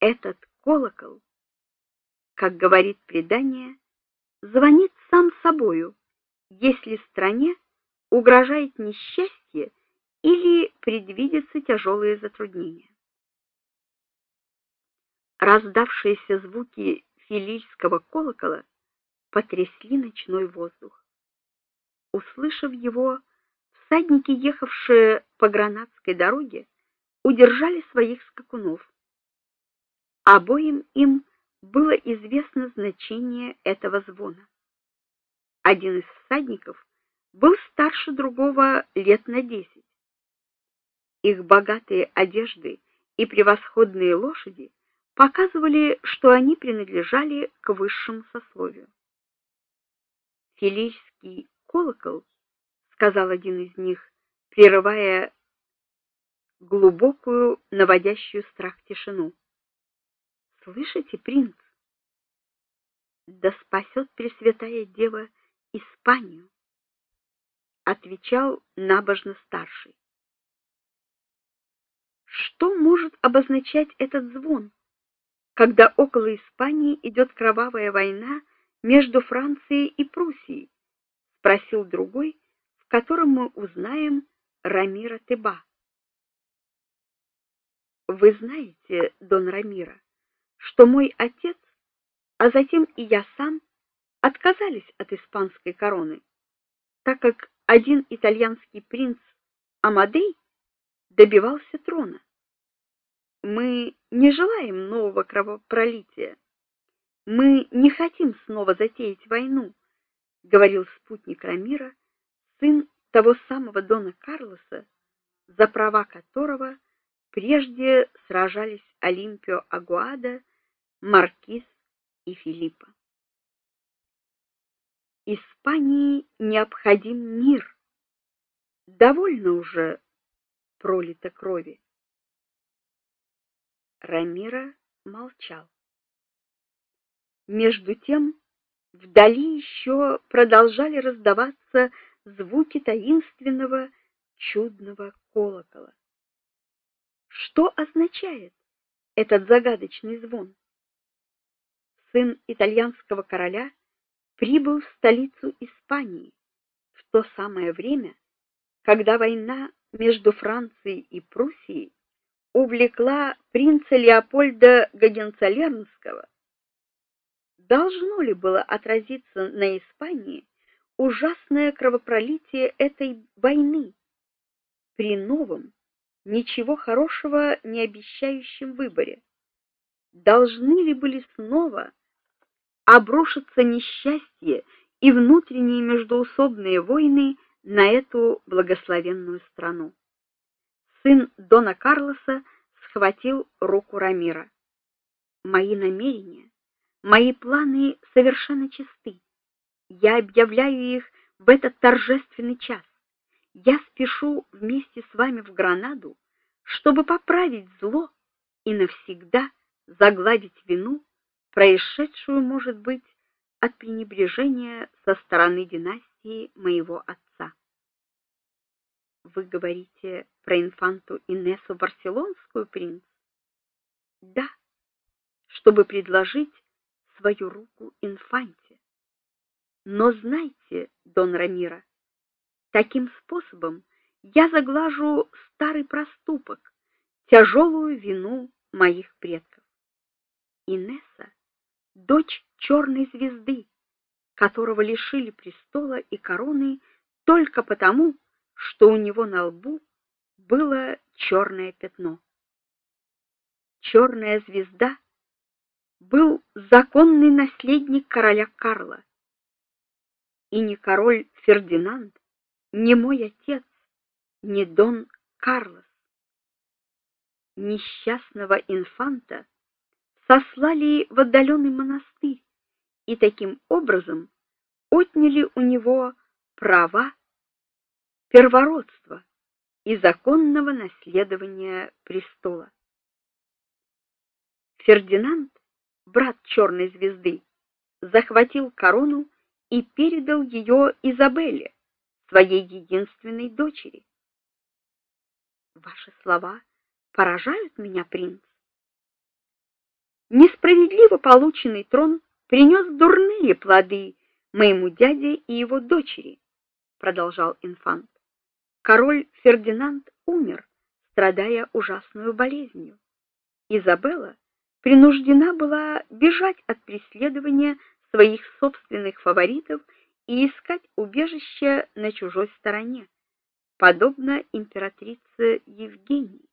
Этот колокол, как говорит предание, звонит сам собою, если стране угрожает несчастье или предвидятся тяжелые затруднения. Раздавшиеся звуки филильского колокола потрясли ночной воздух. Услышав его, всадники, ехавшие по гранатской дороге, удержали своих скакунов. Обоим им было известно значение этого звона. Один из всадников был старше другого лет на десять. Их богатые одежды и превосходные лошади показывали, что они принадлежали к высшему сословию. Филийский колокол, сказал один из них, прерывая глубокую, наводящую страх тишину. Слышите, принц? Да спасет Пресвятая Дева Испанию, отвечал набожно старший. Что может обозначать этот звон? когда около Испании идет кровавая война между Францией и Пруссией, спросил другой, в котором мы узнаем Рамира Теба. Вы знаете, Дон Рамира, что мой отец, а затем и я сам отказались от испанской короны, так как один итальянский принц Амадей добивался трона. Мы не желаем нового кровопролития. Мы не хотим снова затеять войну, говорил спутник Рамира, сын того самого дона Карлоса, за права которого прежде сражались Олимпио Агуада, маркиз и Филиппа. Испании необходим мир. Довольно уже пролито крови. Рамира молчал. Между тем вдали еще продолжали раздаваться звуки таинственного чудного колокола. Что означает этот загадочный звон? Сын итальянского короля прибыл в столицу Испании в то самое время, когда война между Францией и Пруссией увлекла принца Леопольда Гогенцоллернского, должно ли было отразиться на Испании ужасное кровопролитие этой войны при новом, ничего хорошего не обещающем выборе? Должны ли были снова обрушиться несчастье и внутренние междоусобные войны на эту благословенную страну? сын дона Карлоса схватил руку Рамира. Мои намерения, мои планы совершенно чисты. Я объявляю их в этот торжественный час. Я спешу вместе с вами в Гранаду, чтобы поправить зло и навсегда загладить вину, происшедшую, может быть, от пренебрежения со стороны династии моего отца. Вы говорите про инфанту Инессу Барселонскую, принц? Да, чтобы предложить свою руку инфанте. Но знайте, Дон Рамира, таким способом я заглажу старый проступок, тяжелую вину моих предков. Инесса дочь черной звезды, которого лишили престола и короны только потому, что у него на лбу было черное пятно. Черная звезда был законный наследник короля Карла. И ни король Фердинанд, ни мой отец, ни дон Карлос несчастного инфанта сослали в отдаленный монастырь и таким образом отняли у него права первородства и законного наследования престола. Фердинанд, брат черной звезды, захватил корону и передал ее Изабелле, своей единственной дочери. Ваши слова поражают меня, принц. Несправедливо полученный трон принес дурные плоды моему дяде и его дочери, продолжал инфант. Король Фердинанд умер, страдая ужасной болезнью. Изабелла принуждена была бежать от преследования своих собственных фаворитов и искать убежище на чужой стороне, подобно императрице Евгении.